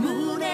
胸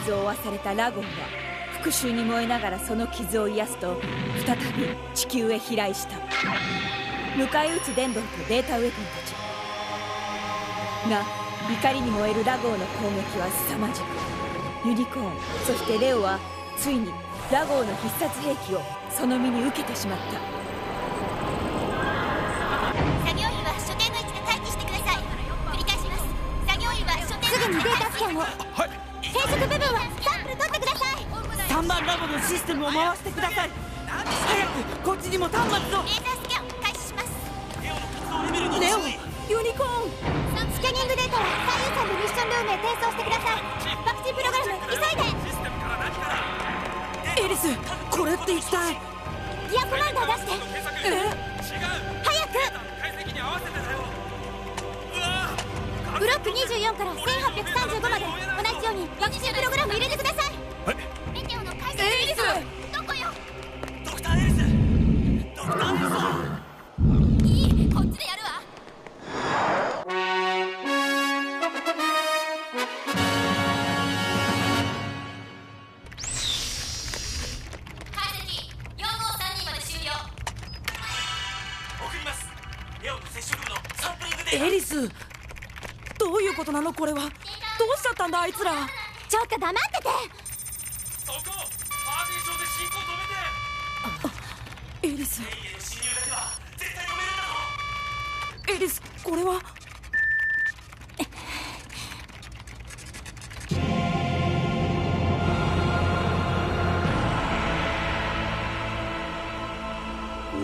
傷を負わされたラゴンは復讐に燃えながらその傷を癒すと再び地球へ飛来した。迎え撃つデンドンとデータウェポンたち。が怒りに燃えるラゴーの攻撃は凄まじく。ユニコーンそしてレオはついにラゴーの必殺兵器をその身に受けてしまった。作業員は所定の位置で待機してください。繰り返します。作業員は所定すぐにデータスキャンを。はい変色部分はサンプル取ってください3番ラボのシステムを回してください。早くこっちにも端末をレーザースキャン開始しますネオユニコーンスキャニングデータは最優先のミッションルームへ転送してくださいワクチンプログラム急いで。エリスこれって一体ギアコマンダー出して。え？早ロック24から1835まで同じようにワクチンプログラム入れてください。はい。メテオの解析エリス。どこよ？ドクターエリス。ドクターエリス。いい。こっちでやるわ解析4532まで終了。送ります。レオの接触部のサンプリングデータ。エリスどういうことなの？これは。どうしちゃったんだ？あいつら。ちょっと黙ってて。そこパーティションで進行止めて。エリス。エリスこれは？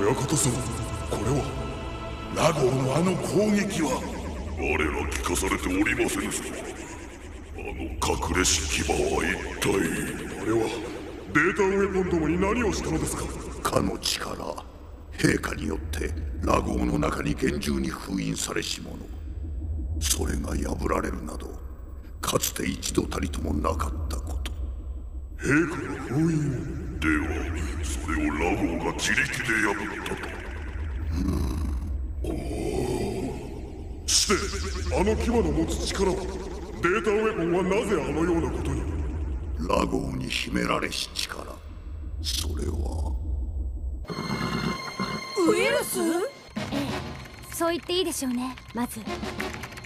親方さんこれはラゴーのあの攻撃は我ら聞かされておりませぬぞ。あの隠れし牙は一体。あれはデータウェポンどもに何をしたのですか？かの力陛下によってラゴーの中に厳重に封印されし者。それが破られるなどかつて一度たりともなかったこと。陛下が封印？をではそれをラゴーが自力で破ったとしてあの牙の持つ力はデータウェポンはなぜあのようなことに？ラゴーに秘められし力。それは。ウイルス？そう言っていいでしょうね。まず。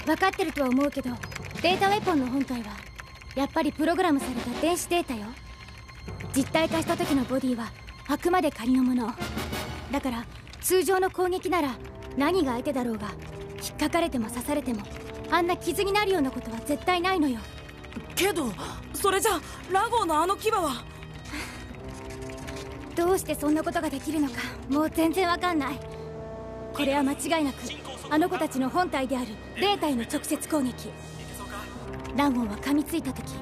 分かってるとは思うけどデータウェポンの本体はやっぱりプログラムされた電子データよ。実体化した時のボディはあくまで仮のもの。だから通常の攻撃なら何が相手だろうが引っかかれても刺されてもあんな傷になるようなことは絶対ないのよ。けどそれじゃラゴーのあの牙は？どうしてそんなことができるのかもう全然わかんない。これは間違いなくあの子たちの本体であるデータへの直接攻撃。ランゴンは噛みついた時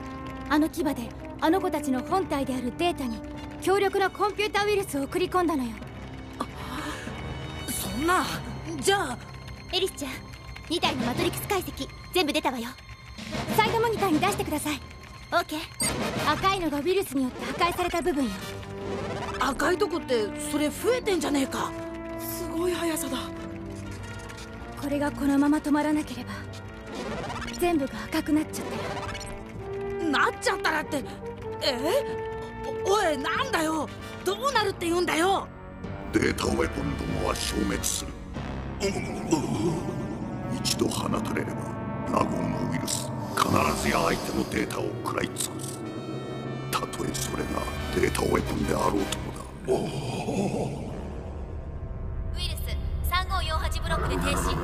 あの牙であの子たちの本体であるデータに強力なコンピュータウイルスを送り込んだのよ。そんなじゃあエリスちゃん2体のマトリックス解析全部出たわよ。サイドモニターに出してください。オーケー。赤いのがウイルスによって破壊された部分よ。赤いとこってそれ増えてんじゃねえか。すごい速さだ。これがこのまま止まらなければ全部が赤くなっちゃったらなっちゃったらってえ？おおいなんだよ。どうなるって言うんだよ。データウェポンどもは消滅する一度放たれればラゴンのウイルス必ずや相手のデータを食らい尽く。すたとえそれがデータウェポンであろうともだ。ウイルス3548ブロックで停止。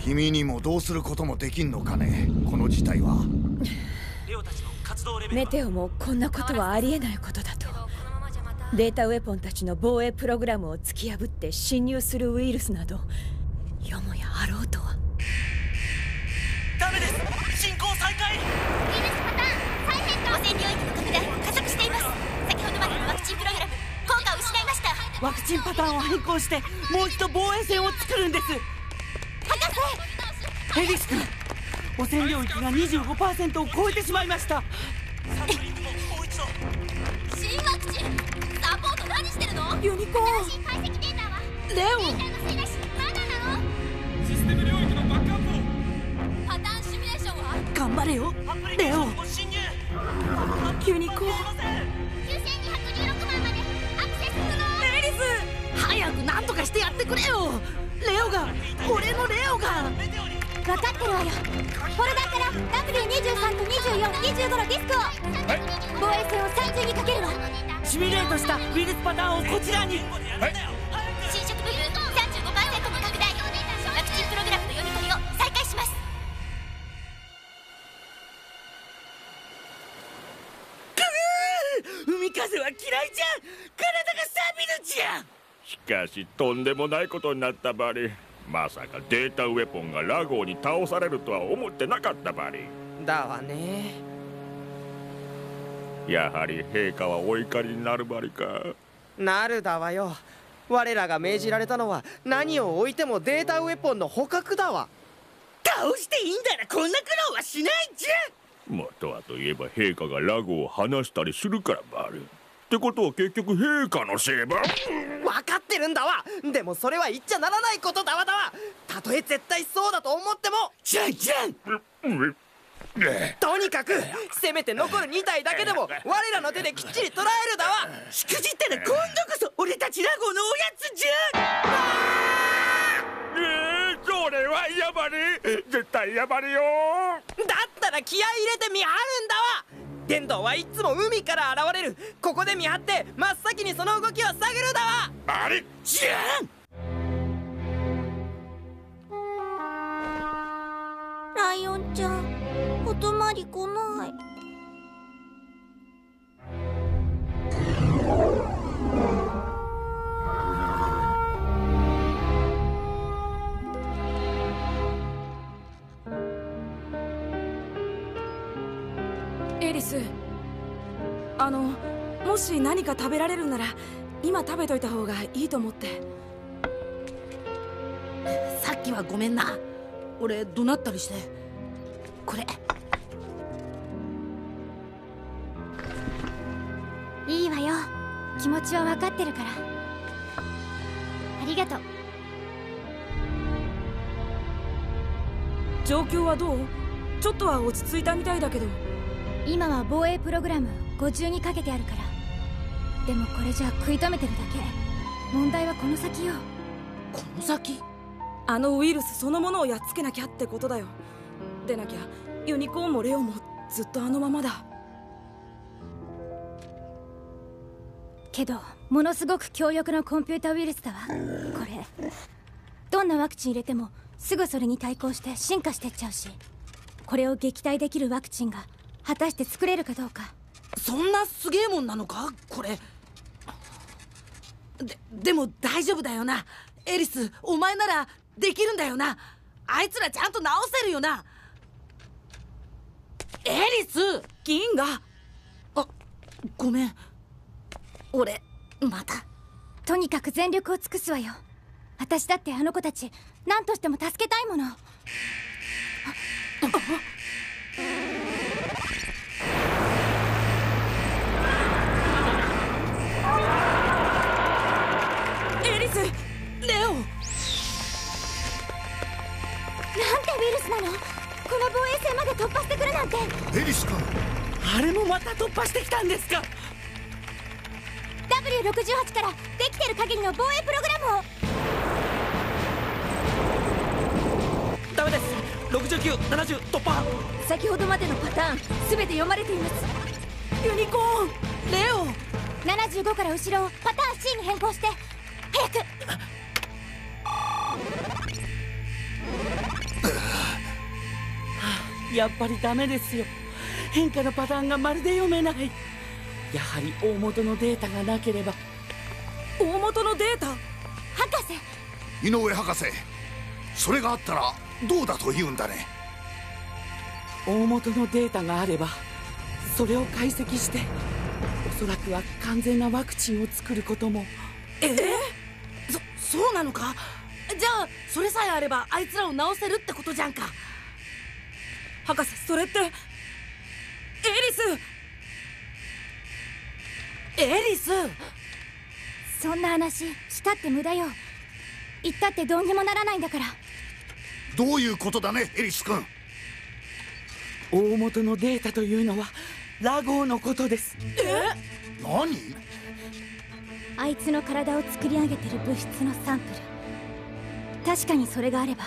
君にもどうすることもできんのかね？この事態は？メテオもこんなことはありえないことだと。データウェポンたちの防衛プログラムを突き破って侵入するウイルスなどろうとは。ダメです。進行再開。ウイルスパターン再変更線領域の拡大加速して。います先ほどまでのワクチンプログラム。効果を失いました。ワクチンパターンを変更してもう一度防衛線を作るんです。博士！エリス君汚染領域が25%を超えてしまいました。新ワクチン！サポート何してるの？ユニコーン。新しい解析データは？レオンれよレオ。ンも侵入ユニコーン9216万までアクセス不能。エリス早く何とかしてやってくれよ。レオが俺のレオが。分かってるわよ。フォルダから W23 と2425のディスクを。防衛線を30にかけるわ。シミュレートしたウイルスパターンをこちらに。侵かしとんでもないことになったバリ。まさかデータウェポンがラゴーに倒されるとは思ってなかったバリ。だわね。やはり陛下はお怒りになるバリか。なるだわよ。我らが命じられたのは何を置いてもデータウェポンの捕獲だわ。倒していいんだらこんな苦労はしないじゃん。元はといえば陛下がラゴーを離したりするからバリってことは結局陛下のせいば？分かってるんだわ。でもそれは言っちゃならないことだわだわ。たとえ絶対そうだと思っても。じゃんじゃんとにかくせめて残る2体だけでも我らの手できっちり捉えるだわ。しくじったら今度こそ俺たちラゴのおやつじゃん！えー、それはやばり絶対やばりよ。だったら気合い入れて見張るんだわ電動はいつも海から現れる。ここで見張って真っ先にその動きを探るだわ。バリじゃんライオンちゃんお泊まり来ないリスあのもし何か食べられるなら今食べといた方がいいと思って。さっきはごめんな。俺怒鳴ったりして。これ。いいわよ。気持ちは分かってるから。ありがとう。状況はどう？ちょっとは落ち着いたみたいだけど今は防衛プログラム50にかけてあるから。でもこれじゃ食い止めてるだけ。問題はこの先よ。この先？あのウイルスそのものをやっつけなきゃってことだよ。でなきゃユニコーンもレオンもずっとあのままだ。けどものすごく強力なコンピュータウイルスだわ。これ。どんなワクチン入れてもすぐそれに対抗して進化してっちゃうしこれを撃退できるワクチンが果たして作れるかどうか。そんなすげえもんなのか？これ。ででも大丈夫だよな。エリスお前ならできるんだよな。あいつらちゃんと直せるよな。エリス銀河。あごめん。俺また。とにかく全力を尽くすわよ。私だってあの子たち何としても助けたいもの。エイルスなの？この防衛線まで突破してくるなんて。エリス君あれもまた突破してきたんですか。W68 からできてる限りの防衛プログラムを。ダメです。6970突破。先ほどまでのパターン全て読まれています。ユニコーンレオ75から後ろをパターン C に変更して。早くやっぱりダメですよ。変化のパターンがまるで読めない。やはり大元のデータがなければ。大元のデータ？博士。井上博士それがあったらどうだと言うんだね？大元のデータがあればそれを解析しておそらくは完全なワクチンを作ることも。え？えそそうなのか？じゃあそれさえあればあいつらを治せるってことじゃんか博士それってエリス。エリス？そんな話したって無駄よ。言ったってどうにもならないんだから。どういうことだねエリス君。大元のデータというのはラゴーのことです。何？あいつの体を作り上げてる物質のサンプル。確かにそれがあれば。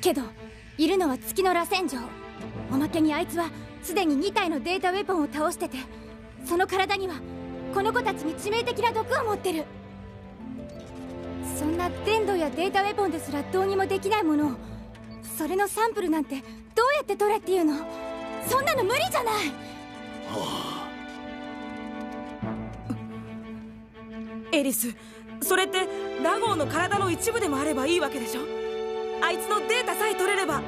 けどいるのは月の螺旋状おまけにあいつはすでに2体のデータウェポンを倒しててその体にはこの子たちに致命的な毒を持ってる。そんな電動やデータウェポンですらどうにもできないものをそれのサンプルなんてどうやって取れっていうの？そんなの無理じゃない！エリスそれってラゴーの体の一部でもあればいいわけでしょ？あいつのデータさえ取れれば。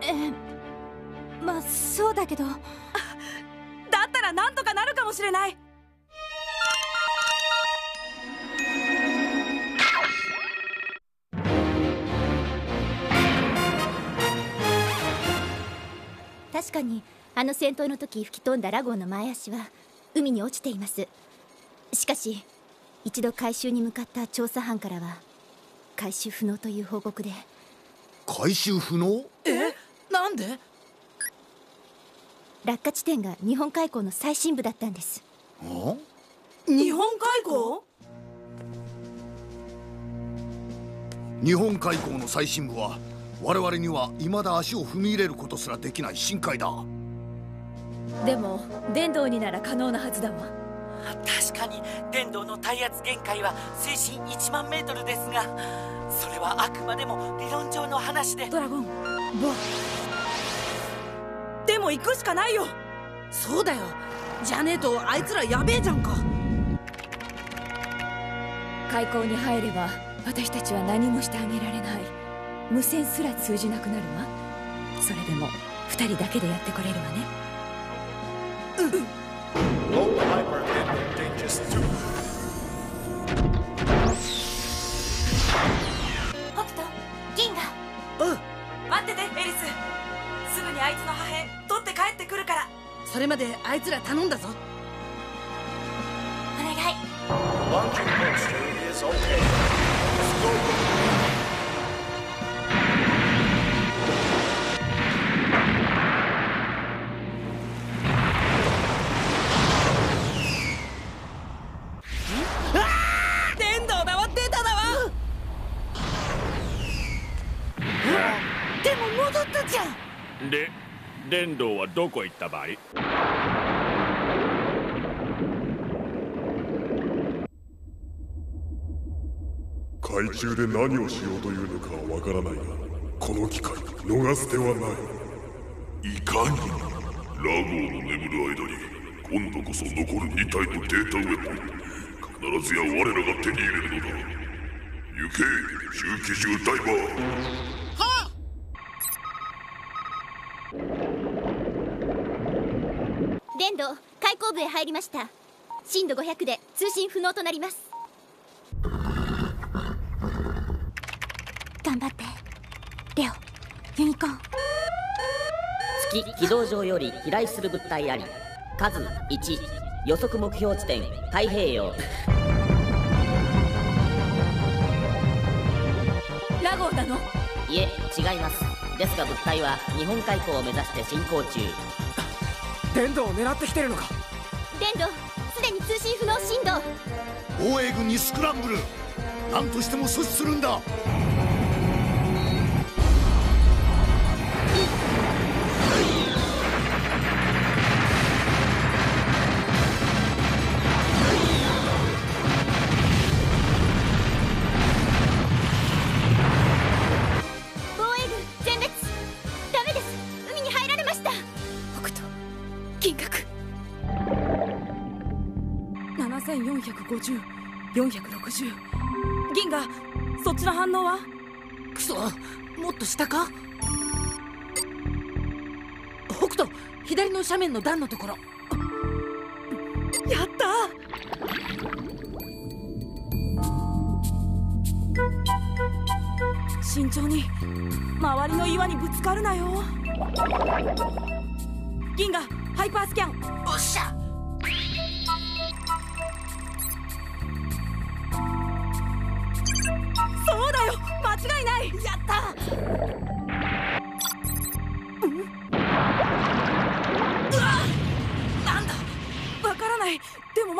ええまあそうだけど。だったらなんとかなるかもしれない。確かにあの戦闘の時吹き飛んだラゴーの前足は海に落ちています。しかし一度回収に向かった調査班からは回収不能という報告で。回収不能？えなんで？落下地点が日本海溝の最深部だったんです。あ？日本海溝？日本海溝の最深部は我々には未だ足を踏み入れることすらできない深海だ。でも電動になら可能なはずだわ確かに電動の耐圧限界は水深1万メートルですがそれはあくまでも理論上の話で。ドラゴンでも行くしかないよ。そうだよ。じゃねえとあいつらやべえじゃんか。開口に入れば私たちは何もしてあげられない。無線すら通じなくなるわ。それでも二人だけでやってこれるわね。Low hyper dangerous 2. 北斗銀河。待っててエリス。すぐにあいつの破片取って帰ってくるから。それまであいつら頼んだぞ。お願い。Launching holster is okay. Let's go. どこ行ったばい海中で何をしようというのかはわからないがこの機会逃す手はない。いかにラゴーの眠る間に今度こそ残る2体のデータウェポン必ずや我らが手に入れるのだ。行け周期中ダイバー電動開口部へ入りました。震度500で通信不能となります。頑張って。レオユニコーン。月軌道上より飛来する物体あり。数1予測目標地点太平洋。ラゴーなの？いえ違います。ですが物体は日本海溝を目指して進行中。電動を狙ってきてるのか電動。すでに通信不能振動。防衛軍にスクランブル。何としても阻止するんだ。7450460銀河そっちの反応は？クソもっと下か？北斗左の斜面の段のところ。やった！慎重に周りの岩にぶつかるなよ。銀河ハイパースキャン。おっしゃ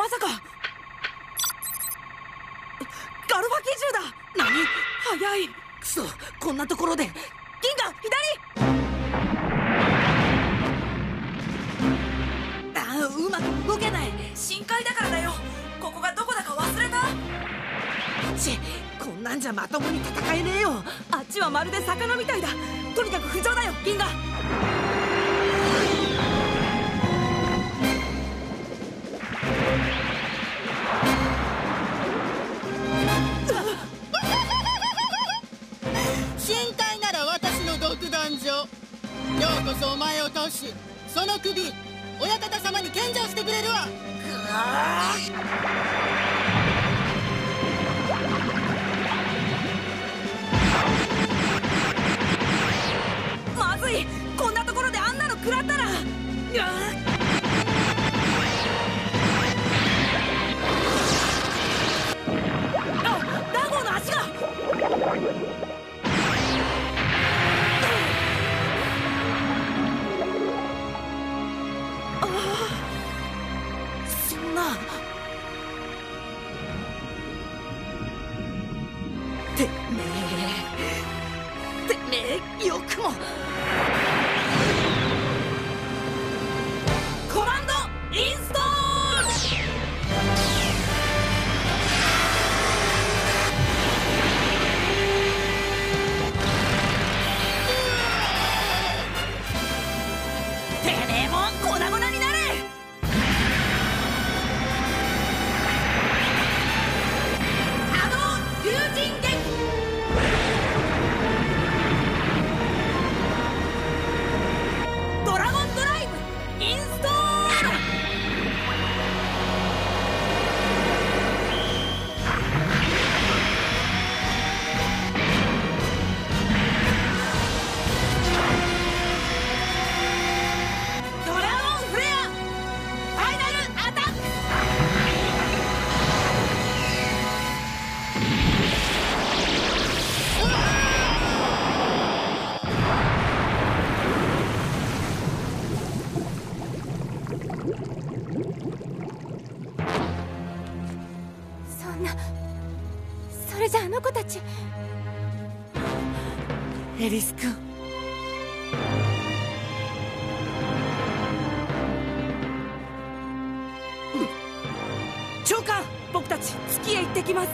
さか。ガルファ奇獣だ。何？早い。クソ。こんなところで。銀河左。あうまく動けない。深海だからだよ。ここがどこだか忘れた。ちこんなんじゃまともに戦えねえよ。あっちはまるで魚みたいだ。とにかく浮上だよ銀河。しその首親方様に献上してくれるわ。まずい。こんなところであんなの食らったら。ち。エリス君。長官僕たち月へ行ってきます。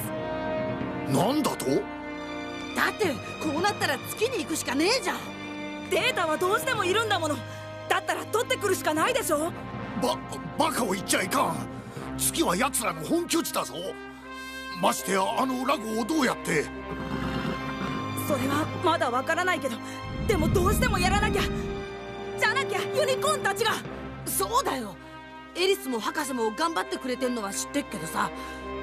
なんだと？だってこうなったら月に行くしかねえじゃん。データはどうしてもいるんだもの。だったら取ってくるしかないでしょ。ババカを言っちゃいかん。月は奴らの本拠地だぞましてやあのラゴをどうやって？それはまだわからないけどでもどうしてもやらなきゃ。じゃなきゃユニコーンたちが。そうだよ。エリスも博士も頑張ってくれてんのは知ってっけどさ。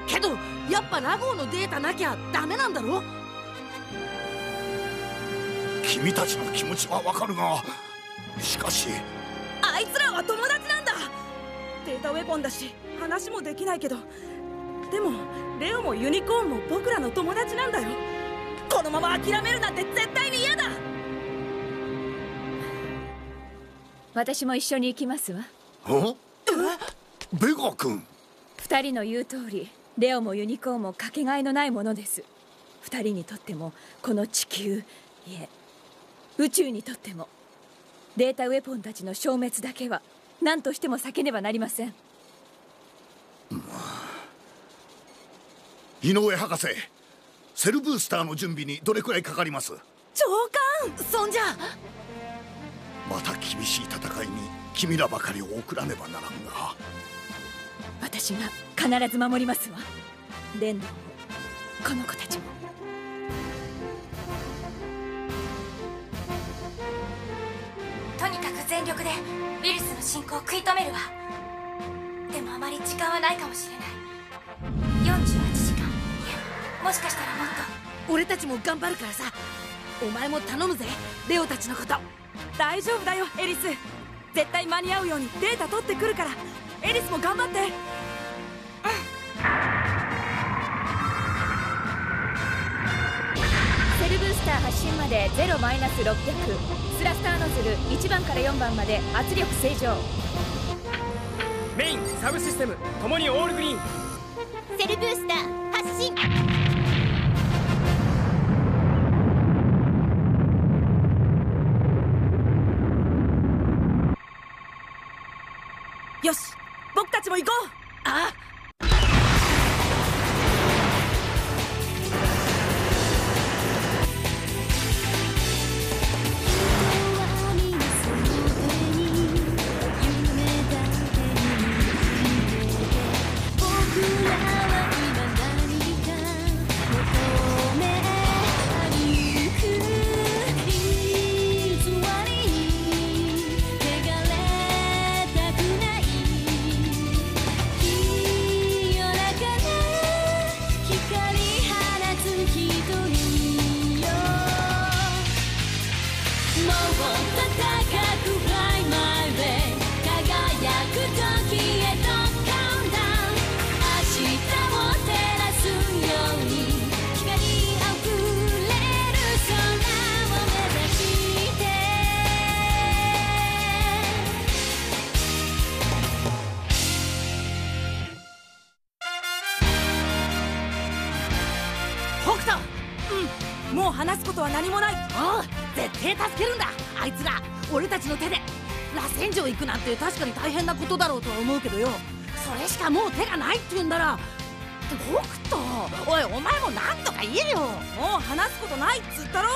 けどやっぱラゴーのデータなきゃダメなんだろ？君たちの気持ちはわかるが。しかし。あいつらは友達なんだ。データウェポンだし話もできないけどでもレオもユニコーンも僕らの友達なんだよ。このまま諦めるなんて絶対に嫌だ。私も一緒に行きますわ。んベガ君。二人の言う通りレオもユニコーンもかけがえのないものです。二人にとってもこの地球いえ宇宙にとっても。データウェポンたちの消滅だけは何としても避けねばなりません井上博士セルブースターの準備にどれくらいかかります？長官そんじゃまた厳しい戦いに君らばかりを送らねばならんが私が必ず守りますわ。レンドンもこの子たちも。とにかく全力でウイルスの進行を食い止めるわ。でもあまり時間はないかもしれない。48時間いやもしかしたらもっと俺たちも頑張るからさ。お前も頼むぜレオたちのこと。大丈夫だよエリス。絶対間に合うようにデータ取ってくるから。エリスも頑張って。セルブースター発進まで0マイナス600スラスターノズル1番から4番まで圧力正常。メインサブシステムともにオールグリーン。セルブースター発進よし僕たちも行こう。ああの手で。螺旋状行くなんて確かに大変なことだろうとは思うけどよ。それしかもう手がないって言うんだら北斗おいお前も何とか言えよ。もう話すことないっつったろ。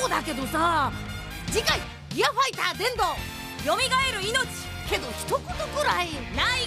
そうだけどさ次回ギアファイター伝道。よみがえる命。けど一言くらいない。